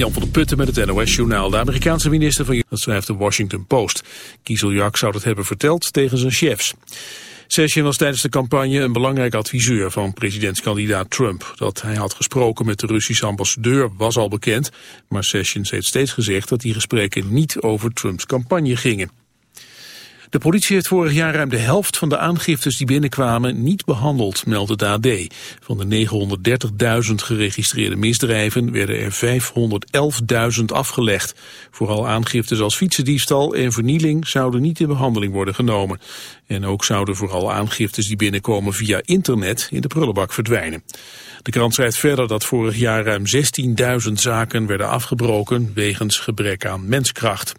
Jan van der Putten met het NOS-journaal. De Amerikaanse minister van... Dat schrijft de Washington Post. Kieseljak zou dat hebben verteld tegen zijn chefs. Session was tijdens de campagne een belangrijk adviseur van presidentskandidaat Trump. Dat hij had gesproken met de Russische ambassadeur was al bekend, maar Sessions heeft steeds gezegd dat die gespreken niet over Trumps campagne gingen. De politie heeft vorig jaar ruim de helft van de aangiftes die binnenkwamen niet behandeld, meldt het AD. Van de 930.000 geregistreerde misdrijven werden er 511.000 afgelegd. Vooral aangiftes als fietsendiefstal en vernieling zouden niet in behandeling worden genomen. En ook zouden vooral aangiftes die binnenkomen via internet in de prullenbak verdwijnen. De krant schrijft verder dat vorig jaar ruim 16.000 zaken werden afgebroken wegens gebrek aan menskracht.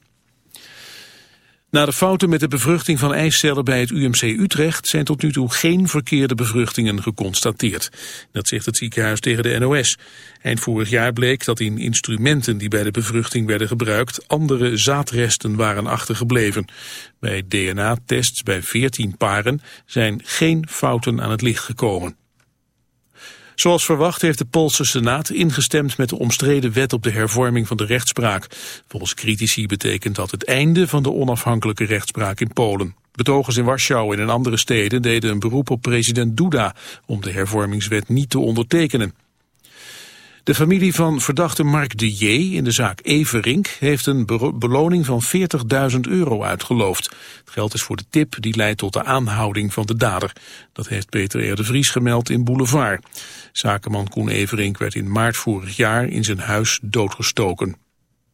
Na de fouten met de bevruchting van eicellen bij het UMC Utrecht zijn tot nu toe geen verkeerde bevruchtingen geconstateerd. Dat zegt het ziekenhuis tegen de NOS. Eind vorig jaar bleek dat in instrumenten die bij de bevruchting werden gebruikt andere zaadresten waren achtergebleven. Bij DNA-tests bij 14 paren zijn geen fouten aan het licht gekomen. Zoals verwacht heeft de Poolse Senaat ingestemd met de omstreden wet op de hervorming van de rechtspraak. Volgens critici betekent dat het einde van de onafhankelijke rechtspraak in Polen. Betogers in Warschau en in andere steden deden een beroep op president Duda om de hervormingswet niet te ondertekenen. De familie van verdachte Mark de J. in de zaak Everink heeft een beloning van 40.000 euro uitgeloofd. Het geld is voor de tip die leidt tot de aanhouding van de dader. Dat heeft Peter R. de Vries gemeld in Boulevard. Zakenman Koen Everink werd in maart vorig jaar in zijn huis doodgestoken.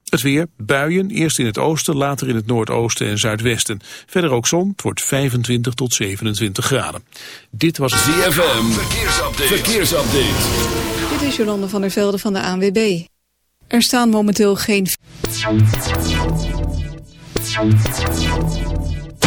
Het weer, buien, eerst in het oosten, later in het noordoosten en zuidwesten. Verder ook zon, het wordt 25 tot 27 graden. Dit was ZFM, verkeersupdate. verkeersupdate. Dit is Jolande van der Velde van de ANWB. Er staan momenteel geen...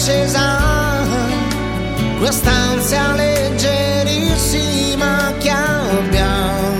accesa. Quest'ansia leggerissima che abbiamo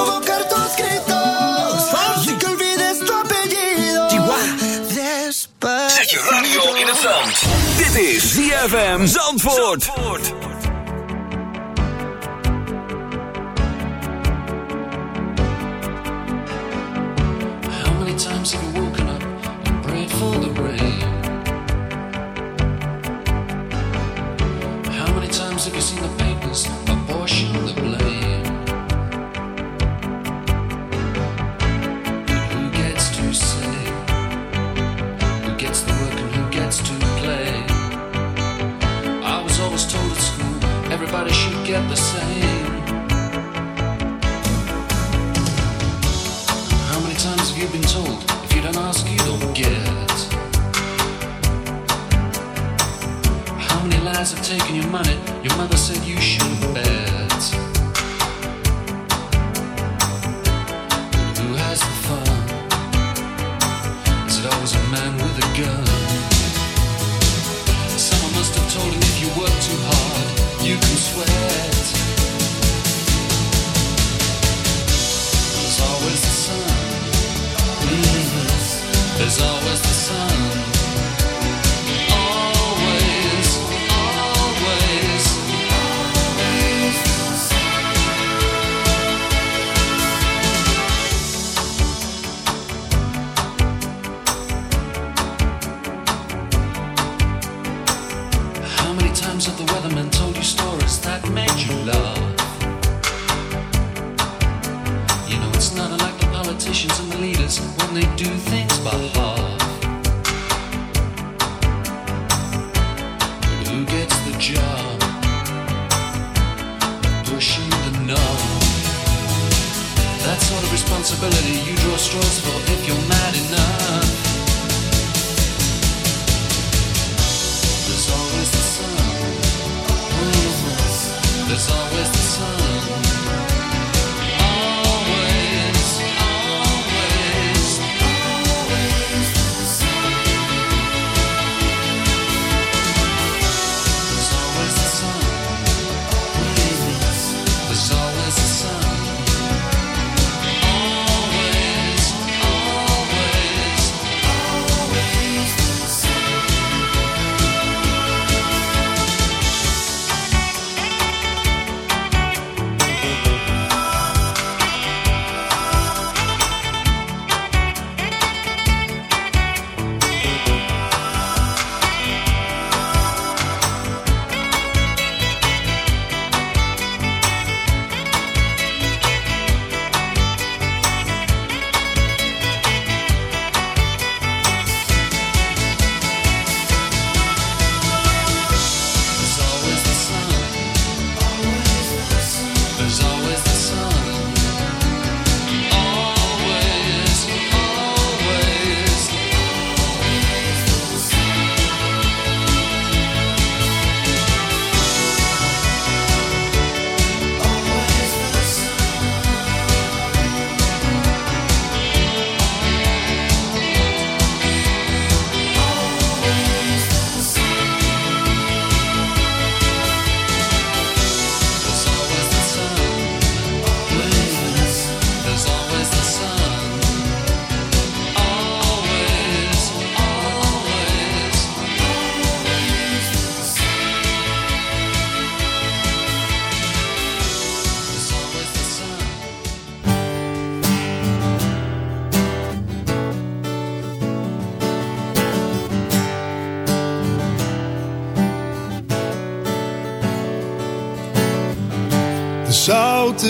Zandvoort.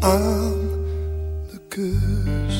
Aan de kust.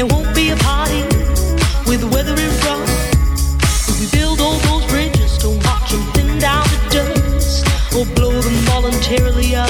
there won't be a party with we build all those bridges, watch them thin down to dust or blow them voluntarily up.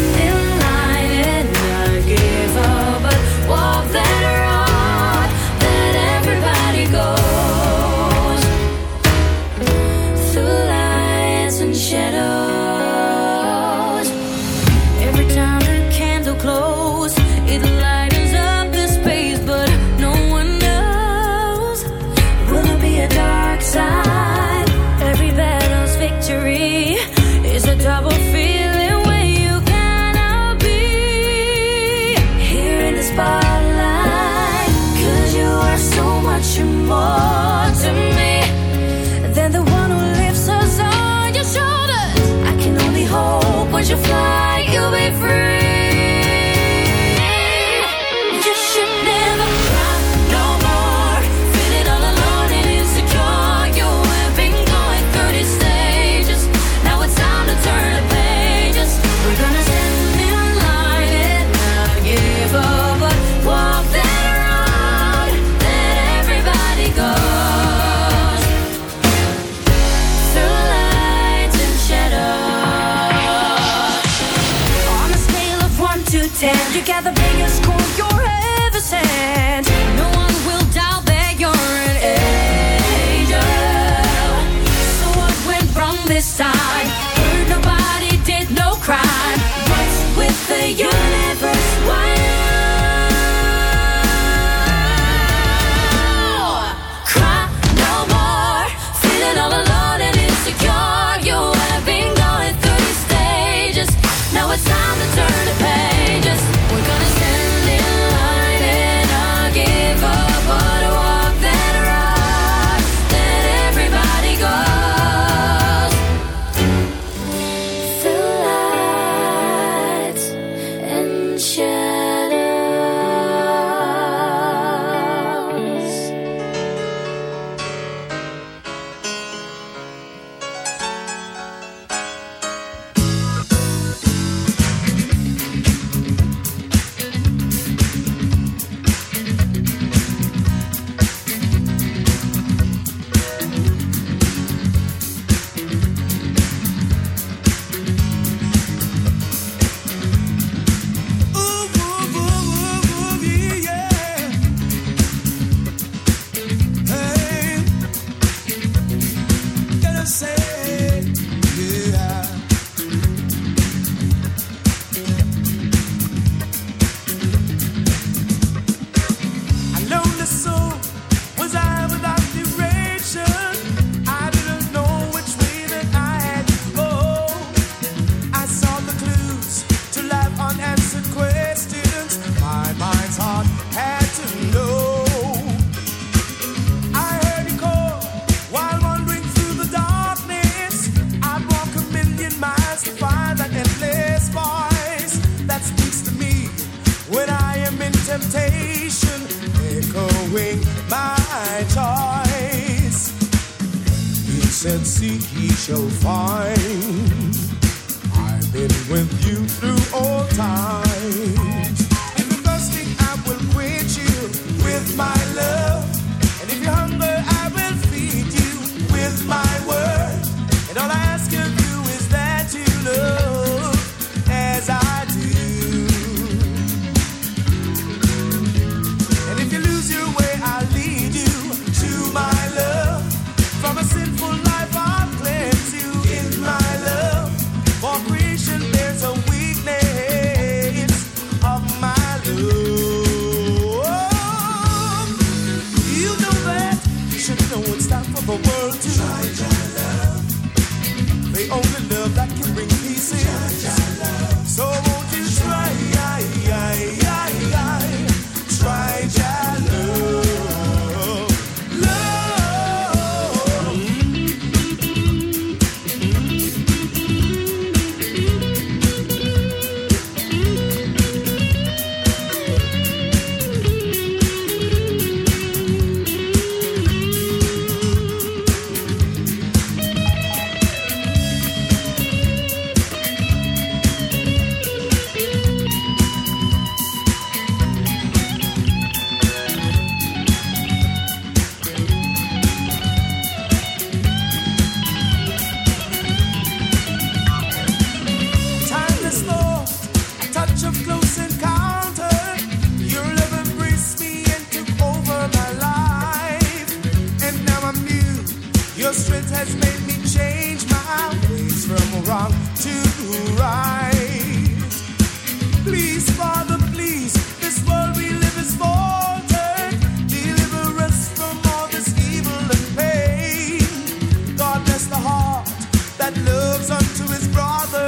that unto his brother,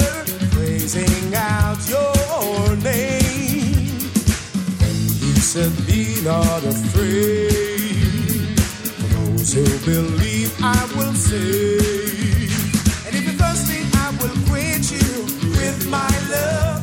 praising out your name. And you said, Be not afraid. For those who believe, I will save. And if you're thirsty, I will quench you with my love.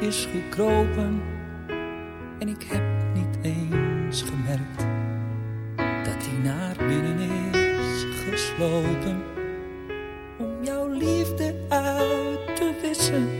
is gekropen. En ik heb niet eens gemerkt dat hij naar binnen is geslopen. Om jouw liefde uit te wissen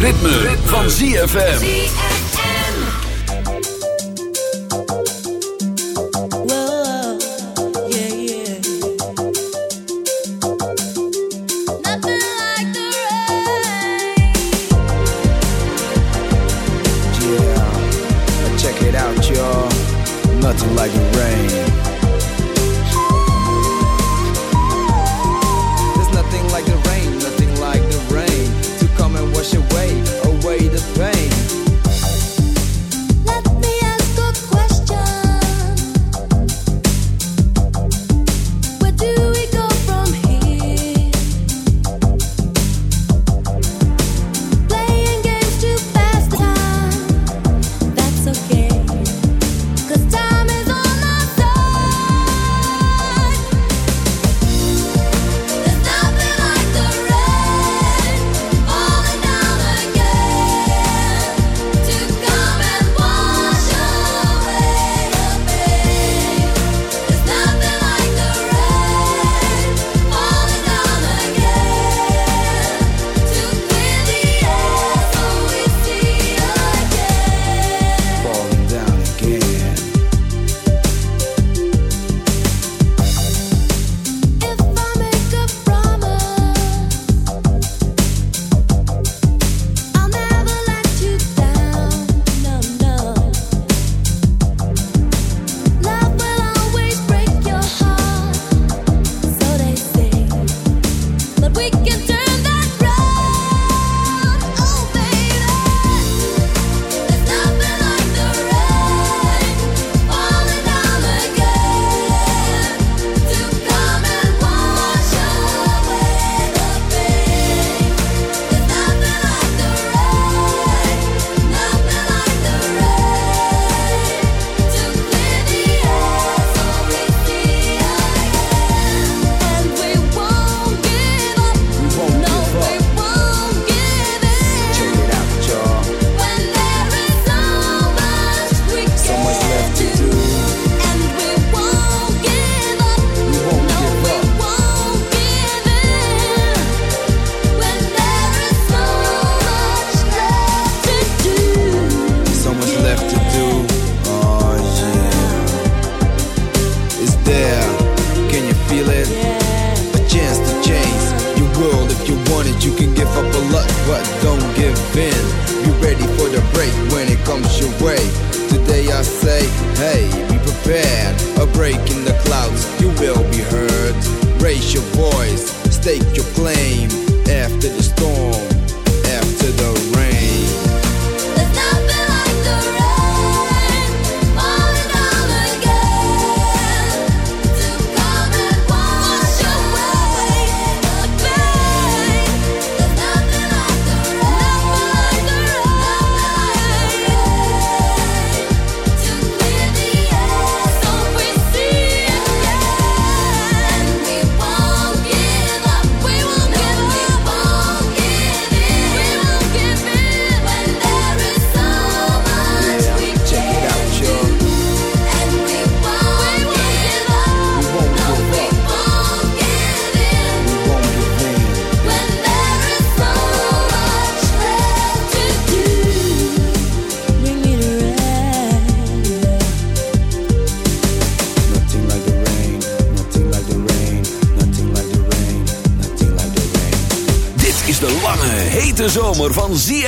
Ritme, van ZFM.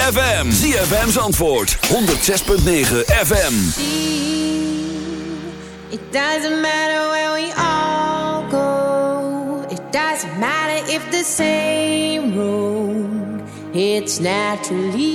ZFM. ZFM's antwoord. 106.9 FM. It doesn't matter where we all go. It doesn't matter if the same road. It's naturally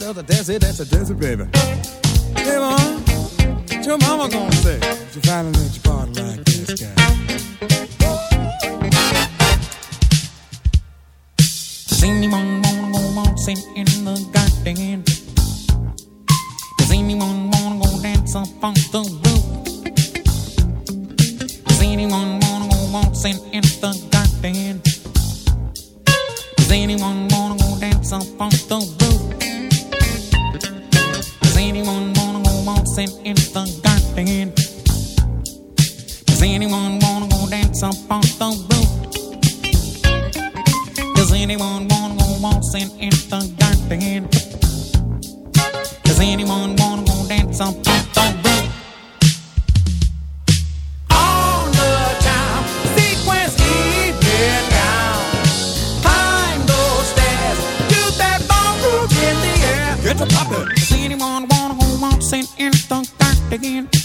Of the desert. in the garden. Does anyone wanna go dance up on the roof? The time, sequence. Climb those stairs, that in the air. Get to poppin'. Does anyone wanna in the garden?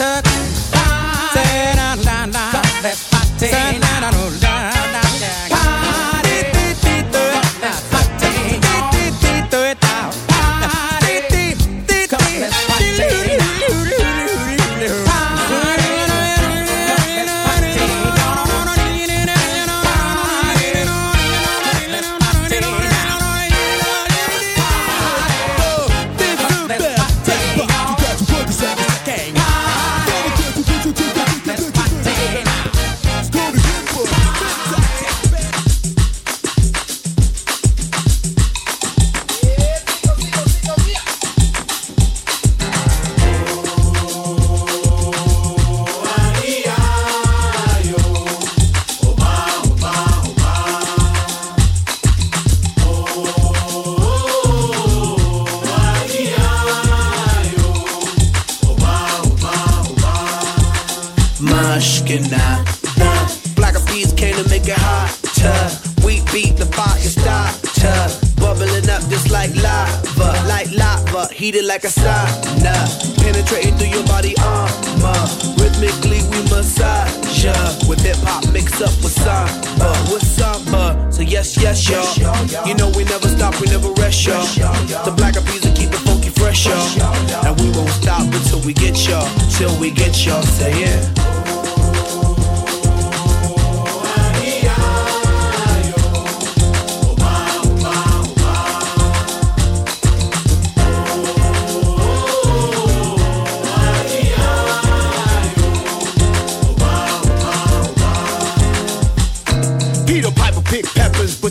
talk.